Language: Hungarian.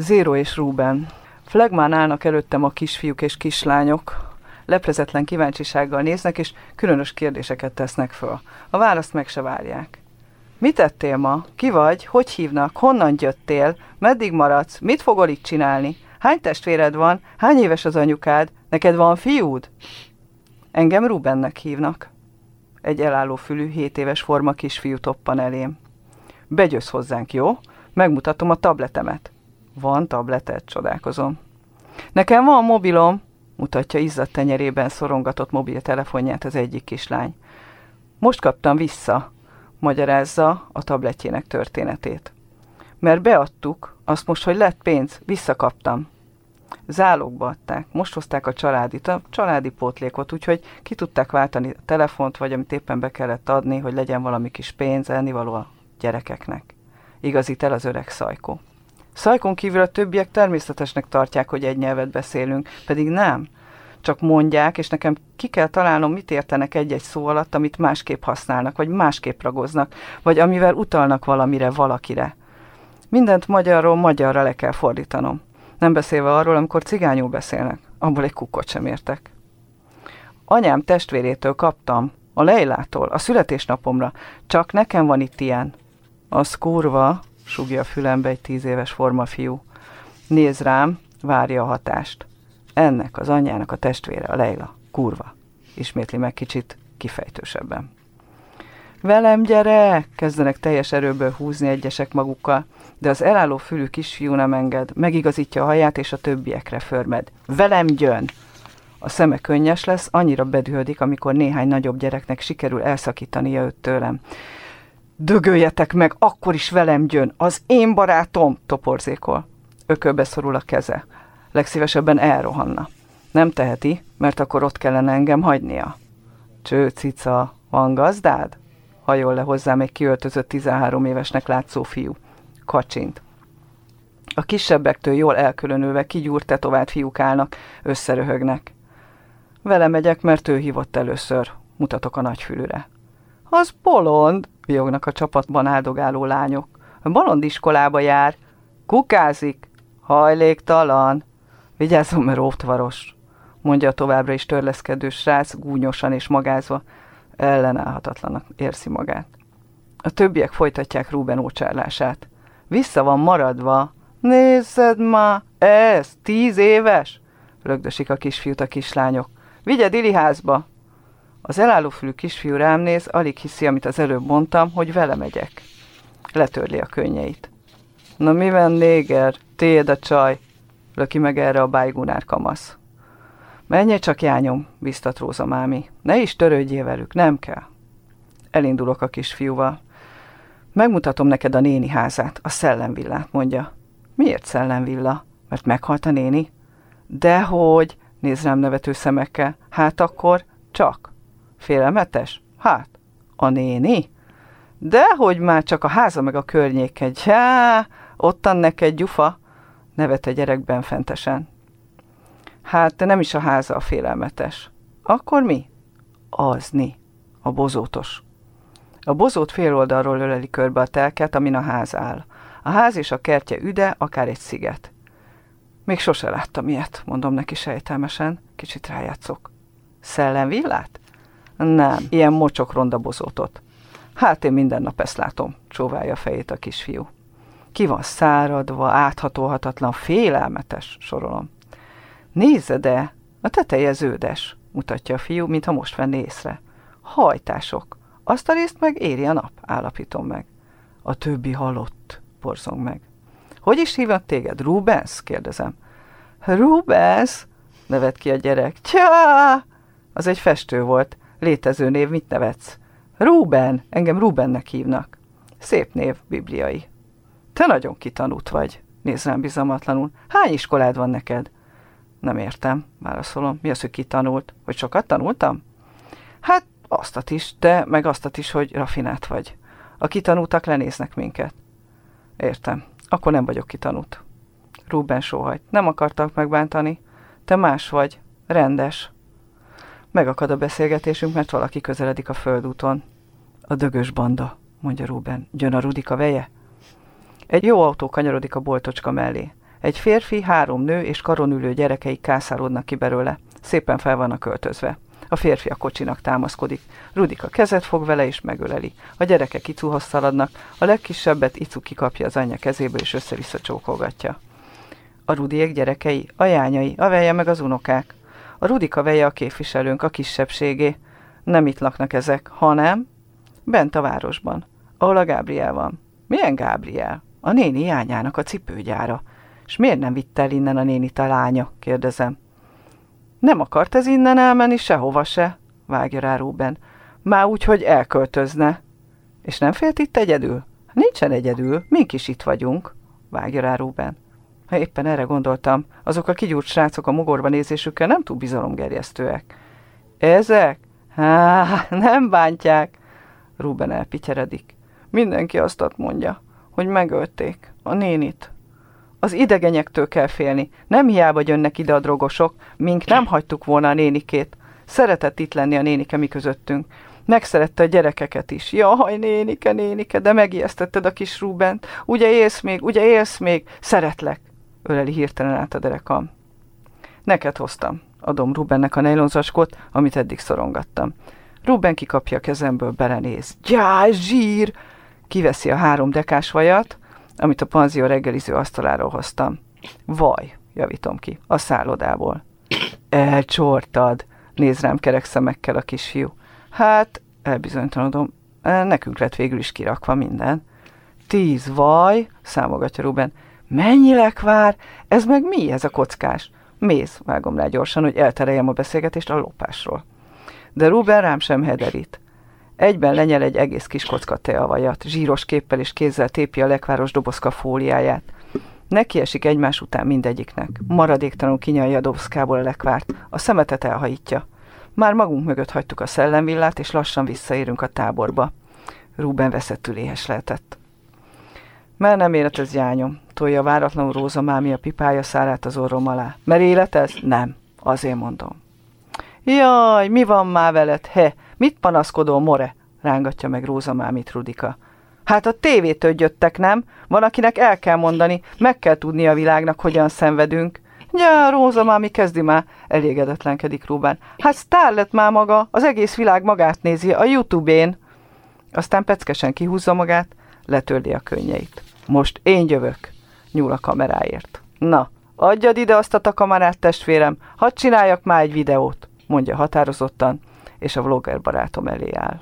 Zéro és Ruben. Flegmán állnak előttem a kisfiúk és kislányok, leprezetlen kíváncsisággal néznek, és különös kérdéseket tesznek föl. A választ meg se várják. Mit tettél ma? Ki vagy? Hogy hívnak? Honnan jöttél? Meddig maradsz? Mit fogol itt csinálni? Hány testvéred van? Hány éves az anyukád? Neked van fiúd? Engem Rubennek hívnak. Egy elálló fülű, 7 éves forma kisfiú toppan elém. Begyőz hozzánk, jó? Megmutatom a tabletemet. Van tabletet, csodálkozom. Nekem van mobilom, mutatja izzadt tenyerében szorongatott mobiltelefonját az egyik kislány. Most kaptam vissza, magyarázza a tabletjének történetét. Mert beadtuk, azt most, hogy lett pénz, visszakaptam. Zálogba adták, most hozták a családit, a családi pótlékot, úgyhogy ki tudták váltani a telefont, vagy amit éppen be kellett adni, hogy legyen valami kis pénz, ennivaló a gyerekeknek. Igazít el az öreg szajkó. Szajkon kívül a többiek természetesnek tartják, hogy egy nyelvet beszélünk, pedig nem. Csak mondják, és nekem ki kell találnom, mit értenek egy-egy szó alatt, amit másképp használnak, vagy másképp ragoznak, vagy amivel utalnak valamire, valakire. Mindent magyarról magyarra le kell fordítanom. Nem beszélve arról, amikor cigányul beszélnek. Abból egy kukkot sem értek. Anyám testvérétől kaptam, a Leilától, a születésnapomra. Csak nekem van itt ilyen. Az kurva, sugja a fülembe egy tíz éves forma fiú. Néz rám, várja a hatást. Ennek az anyjának a testvére, a Leila. Kurva. Ismétli meg kicsit kifejtősebben. Velem gyere! Kezdenek teljes erőből húzni egyesek magukkal, de az elálló fülű kisfiú nem enged, megigazítja a haját és a többiekre förmed. Velem gyön! A szeme könnyes lesz, annyira bedühödik, amikor néhány nagyobb gyereknek sikerül elszakítania őt tőlem. Dögöljetek meg, akkor is velem gyön, az én barátom, toporzékol. Ökölbe szorul a keze. Legszívesebben elrohanna. Nem teheti, mert akkor ott kellene engem hagynia. Cső, cica, van gazdád? Hajol le hozzám egy kiöltözött 13 évesnek látszó fiú. Kacsint. A kisebbektől jól elkülönülve kigyúrt tetovált fiúk állnak, összeröhögnek. Vele megyek, mert ő hívott először, mutatok a nagyfülűre. Az bolond, viognak a csapatban áldogáló lányok. A bolond iskolába jár. Kukázik. Hajléktalan. Vigyázzon, mert ótvaros, mondja továbbra is törleszkedő srác, gúnyosan és magázva. Ellenállhatatlanak érzi magát. A többiek folytatják Ruben ócsárlását. Vissza van maradva. Nézzed ma, ez, tíz éves? Lögdösik a kisfiút a kislányok. Vigye Dili házba! Az elállófülű kisfiú rám néz, alig hiszi, amit az előbb mondtam, hogy vele megyek. Letörli a könnyeit. Na mi van, néger? Tiéd a csaj! Löki meg erre a bájgunár kamasz. Menj csak, jányom, biztat Róza mámi. Ne is törődjél velük, nem kell. Elindulok a kisfiúval. Megmutatom neked a néni házát, a szellemvillát, mondja. Miért szellemvilla? Mert meghalt a néni? Dehogy, néz rám nevető szemekkel. Hát akkor csak. Félelmetes? Hát, a néni? Dehogy már csak a háza meg a környék egy. Há, ottan neked gyufa, nevet a gyerekben fentesen. Hát nem is a háza a félelmetes. Akkor mi? Azni, a bozótos. A bozót fél oldalról öleli körbe a telket, amin a ház áll. A ház és a kertje üde, akár egy sziget. Még sose láttam ilyet, mondom neki sejtelmesen, kicsit rájátszok. Szellemvillát? Nem, ilyen mocsok ronda bozótot. Hát én minden nap ezt látom, csóválja a fejét a kisfiú. Ki van száradva, áthatóhatatlan, félelmetes, sorolom. Nézze de, a teteje zöldes, mutatja a fiú, mintha most venné észre. Hajtások. Azt a részt meg éri a nap, állapítom meg. A többi halott, borzong meg. Hogy is hívnak téged? Rubens? kérdezem. Rubens? nevet ki a gyerek. Tja! Az egy festő volt. Létező név, mit nevetsz? Ruben, engem Rubennek hívnak. Szép név, bibliai. Te nagyon kitanult vagy, néz rám bizalmatlanul. Hány iskolád van neked? Nem értem, válaszolom. Mi az, hogy kitanult? Hogy sokat tanultam? Hát aztat is, de meg aztat is, hogy rafinát vagy. A kitanultak lenéznek minket. Értem. Akkor nem vagyok kitanult. Ruben sóhajt. Nem akartak megbántani. Te más vagy. Rendes. Megakad a beszélgetésünk, mert valaki közeledik a földúton. A dögös banda, mondja Ruben. Gyön a Rudika veje? Egy jó autó kanyarodik a boltocska mellé. Egy férfi, három nő és karonülő gyerekei kászálódnak ki belőle. Szépen fel vannak költözve. A férfi a kocsinak támaszkodik. Rudika kezet fog vele és megöleli. A gyerekek Icuhoz szaladnak, a legkisebbet Icu kikapja az anyja kezéből és össze-vissza csókolgatja. A Rudiek gyerekei, a jányai, a veje meg az unokák. A Rudika veje a képviselőnk, a kisebbségé. Nem itt laknak ezek, hanem bent a városban, ahol a Gábriel van. Milyen Gábriel? A néni jányának a cipőgyára. És miért nem vitt el innen a néni a lánya? kérdezem. Nem akart ez innen elmenni sehova se, vágja rá Ruben. Már úgy, hogy elköltözne. És nem félt itt egyedül? Nincsen egyedül, mink is itt vagyunk, vágja rá Ruben. Ha éppen erre gondoltam, azok a kigyúrt srácok a mogorba nézésükkel nem túl bizalomgerjesztőek. Ezek? Há, nem bántják. Ruben elpityeredik. Mindenki azt mondja, hogy megölték a nénit. Az idegenyektől kell félni. Nem hiába jönnek ide a drogosok, mink nem hagytuk volna a nénikét. Szeretett itt lenni a nénike mi közöttünk. Megszerette a gyerekeket is. Jaj, nénike, nénike, de megijesztetted a kis Rubent. Ugye élsz még, ugye élsz még? Szeretlek öleli hirtelen át a derekam. Neked hoztam, adom Rubennek a nejlonzacskót, amit eddig szorongattam. Ruben kikapja a kezemből, belenéz. Gyá, zsír! Kiveszi a három dekás vajat, amit a panzió reggeliző asztaláról hoztam. Vaj, javítom ki, a szállodából. Elcsortad, néz rám kerek szemekkel a kisfiú. Hát, elbizonytalanodom, nekünk lett végül is kirakva minden. Tíz vaj, számogatja Ruben. Mennyi lekvár? Ez meg mi ez a kockás? Mész, vágom rá gyorsan, hogy eltereljem a beszélgetést a lopásról. De Ruben rám sem hederít. Egyben lenyel egy egész kis kocka teavajat, zsíros képpel és kézzel tépi a lekváros dobozka fóliáját. Neki esik egymás után mindegyiknek. Maradéktalanul kinyalja a dobozkából a lekvárt, a szemetet elhajítja. Már magunk mögött hagytuk a szellemvillát, és lassan visszaérünk a táborba. Ruben veszettül éhes lehetett. Mert nem életez jányom, tolja váratlanul Róza mámi a pipája szárát az orrom alá. Mert életez? Nem. Azért mondom. Jaj, mi van már veled, he? Mit panaszkodol, more? rángatja meg Róza mámit Rudika. Hát a tévétől jöttek, nem? Van, akinek el kell mondani, meg kell tudni a világnak, hogyan szenvedünk. Ja, Róza mámi kezdi már, elégedetlenkedik Rubán. Hát sztár lett már maga, az egész világ magát nézi a Youtube-én. Aztán peckesen kihúzza magát, letörli a könnyeit. Most én jövök, nyúl a kameráért. Na, adjad ide azt a kamerát, testvérem, hadd csináljak már egy videót, mondja határozottan, és a vlogger barátom elé áll.